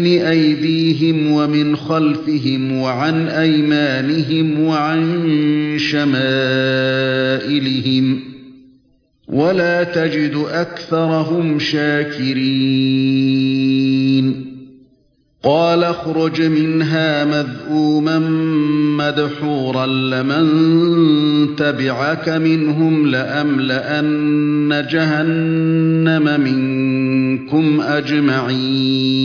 بين أيديهم ومن خلفهم وعن أيمانهم وعن شمائلهم ولا تجد أكثرهم شاكرين قال اخرج منها مذءوما مدحورا لمن تبعك منهم لأملأن جهنم منكم أجمعين.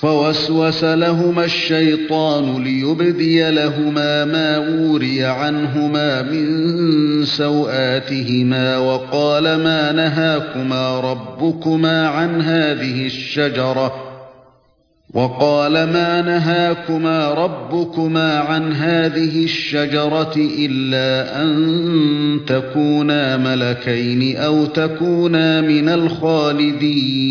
فوسوس لهما الشيطان ليبدي لهما ما وري عنهما من سوآتهما وقال ما نهاكما ربكما عن هذه الشجرة وقال ما نهاكما ربكما عن هذه الشجرة إلا أن تكونا ملكين أو تكونا من الخالدين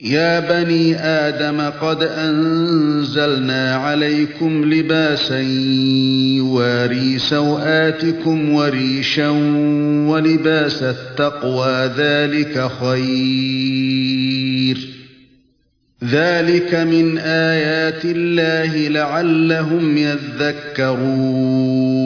يا بني آدم قد أنزلنا عليكم لباسا يواري سوآتكم وريشا ولباس التقوى ذلك خير. ذلك من آيات الله لعلهم يذكرون.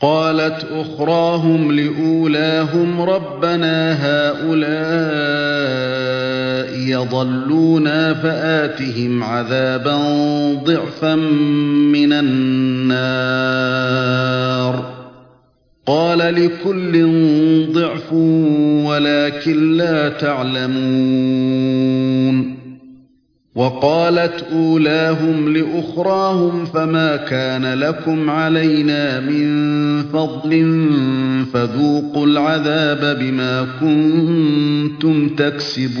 قالت أخراهم لأولاهم ربنا هؤلاء يضلونا فآتهم عذابا ضعفا من النار. قال لكل ضعف ولكن لا تعلمون. وقالت أولاهم لأخراهم فما كان لكم علينا من فضل فذوقوا العذاب بما كنتم تكسبون.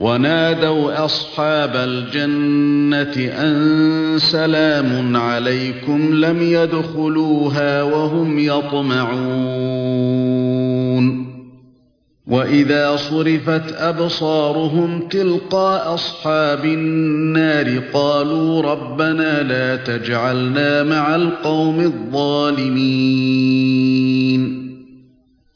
ونادوا أصحاب الجنة أن سلام عليكم لم يدخلوها وهم يطمعون. وإذا صرفت أبصارهم تلقاء أصحاب النار قالوا ربنا لا تجعلنا مع القوم الظالمين.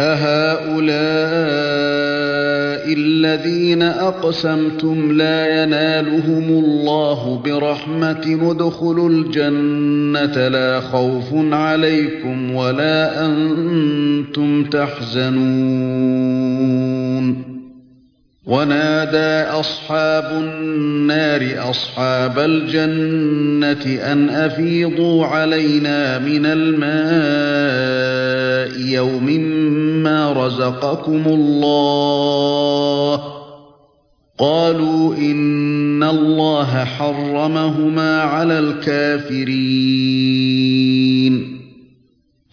أهؤلاء الذين أقسمتم لا ينالهم الله برحمة ادخلوا الجنة لا خوف عليكم ولا أنتم تحزنون. ونادى أصحاب النار أصحاب الجنة أن أفيضوا علينا من الماء يوم ما رزقكم الله. قالوا إن الله حرمهما على الكافرين.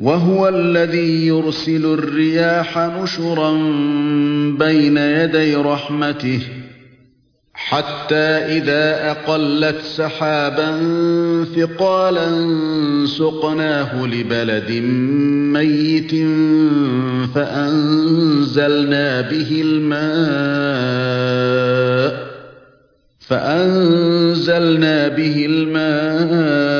وهو الذي يرسل الرياح نشرا بين يدي رحمته حتى إذا أقلت سحابا ثقالا سقناه لبلد ميت فأنزلنا به الماء فأنزلنا به الماء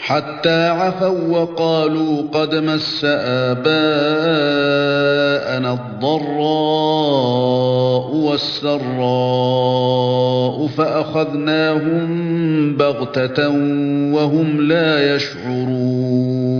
حتى عفوا وقالوا قد مس آباءنا الضراء والسراء فأخذناهم بغتة وهم لا يشعرون.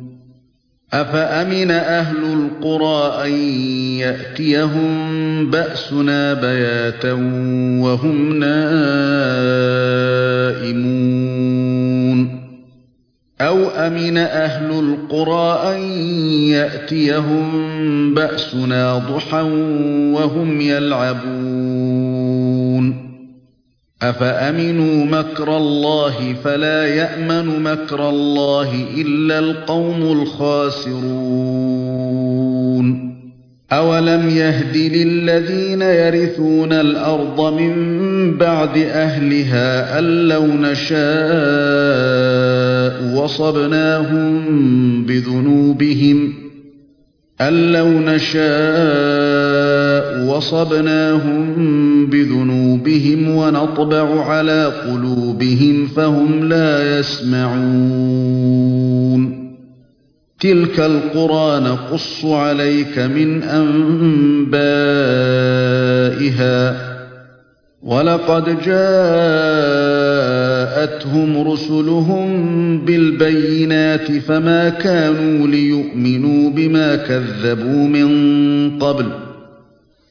أفأمن أهل القرى أن يأتيهم بأسنا بياتا وهم نائمون؟ أو أمن أهل القرى أن يأتيهم بأسنا ضحى وهم يلعبون؟ أفأمنوا مكر الله فلا يأمن مكر الله إلا القوم الخاسرون أولم يهد للذين يرثون الأرض من بعد أهلها أن لو نشاء وصبناهم بذنوبهم أن لو نشاء وصبناهم بذنوبهم ونطبع على قلوبهم فهم لا يسمعون تلك القرى نقص عليك من أنبائها ولقد جاءتهم رسلهم بالبينات فما كانوا ليؤمنوا بما كذبوا من قبل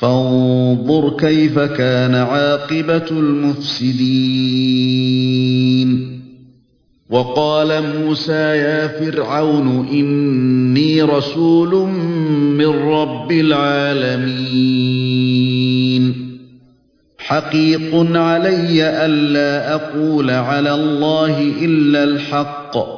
فانظر كيف كان عاقبة المفسدين. وقال موسى يا فرعون إني رسول من رب العالمين. حقيق علي ألا أقول على الله إلا الحق.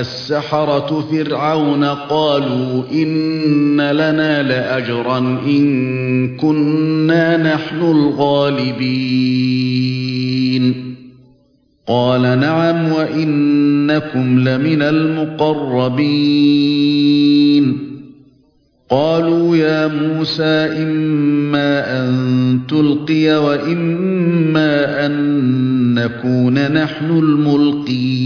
السحرة فرعون قالوا إن لنا لأجرا إن كنا نحن الغالبين. قال نعم وإنكم لمن المقربين. قالوا يا موسى إما أن تلقي وإما أن نكون نحن الملقين.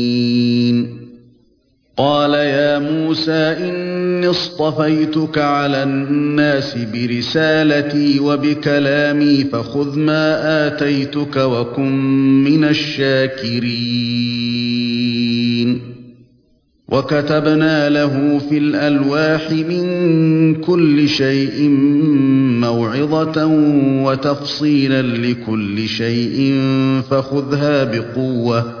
قال يا موسى إني اصطفيتك على الناس برسالتي وبكلامي فخذ ما آتيتك وكن من الشاكرين. وكتبنا له في الألواح من كل شيء موعظة وتفصيلا لكل شيء فخذها بقوة.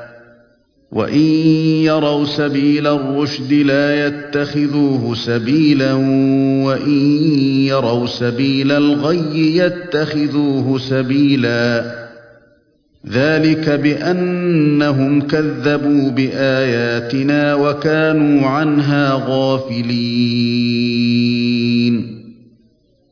وان يروا سبيل الرشد لا يتخذوه سبيلا وان يروا سبيل الغي يتخذوه سبيلا ذلك بانهم كذبوا باياتنا وكانوا عنها غافلين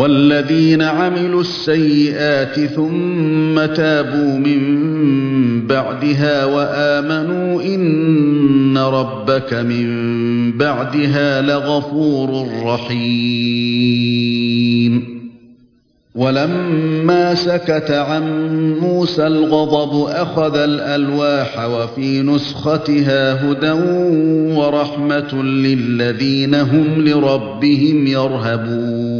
والذين عملوا السيئات ثم تابوا من بعدها وآمنوا إن ربك من بعدها لغفور رحيم. ولما سكت عن موسى الغضب أخذ الألواح وفي نسختها هدى ورحمة للذين هم لربهم يرهبون.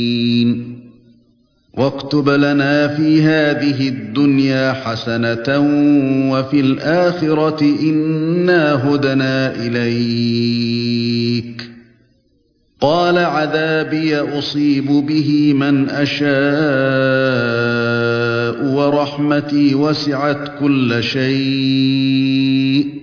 واكتب لنا في هذه الدنيا حسنة وفي الآخرة إنا هدنا إليك. قال عذابي أصيب به من أشاء ورحمتي وسعت كل شيء.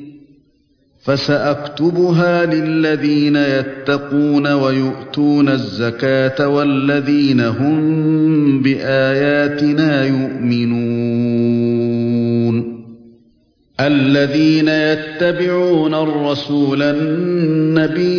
فسأكتبها للذين يتقون ويؤتون الزكاة والذين هم بآياتنا يؤمنون. الذين يتبعون الرسول النبي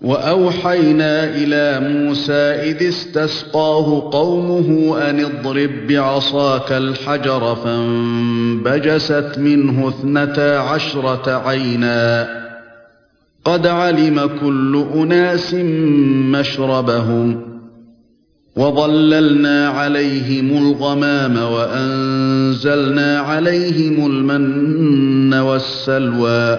وأوحينا إلى موسى إذ استسقاه قومه أن اضرب بعصاك الحجر فانبجست منه اثنتا عشرة عيناً. قد علم كل أناس مشربهم. وظللنا عليهم الغمام وأنزلنا عليهم المن والسلوى.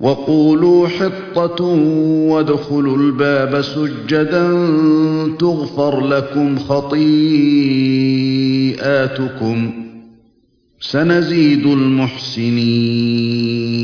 وقولوا حطة وادخلوا الباب سجدا تغفر لكم خطيئاتكم سنزيد المحسنين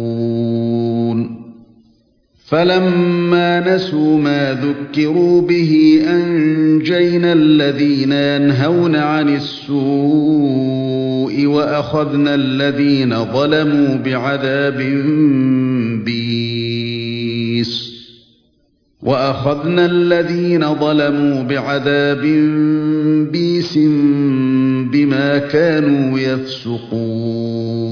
فلما نسوا ما ذكروا به أنجينا الذين ينهون عن السوء وأخذنا الذين ظلموا بعذاب بيس وأخذنا الذين ظلموا بعذاب بيس بما كانوا يفسقون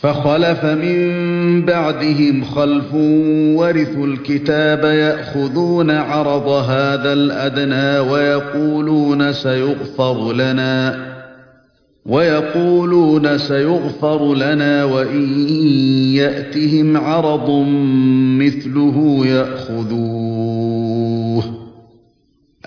فخلف من بعدهم خلف ورثوا الكتاب يأخذون عرض هذا الأدنى ويقولون سيغفر لنا ويقولون سيغفر لنا وإن يأتهم عرض مثله ياخذوه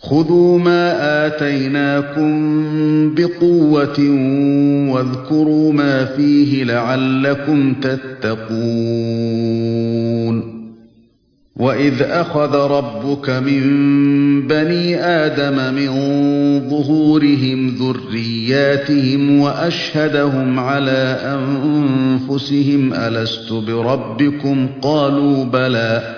خذوا ما آتيناكم بقوة واذكروا ما فيه لعلكم تتقون. وإذ أخذ ربك من بني آدم من ظهورهم ذرياتهم وأشهدهم على أنفسهم ألست بربكم؟ قالوا بلى.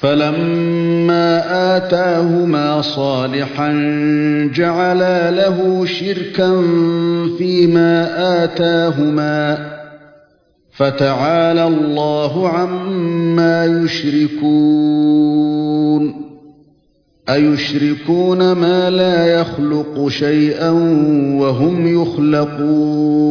فلما آتاهما صالحا جعلا له شركا فيما آتاهما فتعالى الله عما يشركون. أيشركون ما لا يخلق شيئا وهم يخلقون.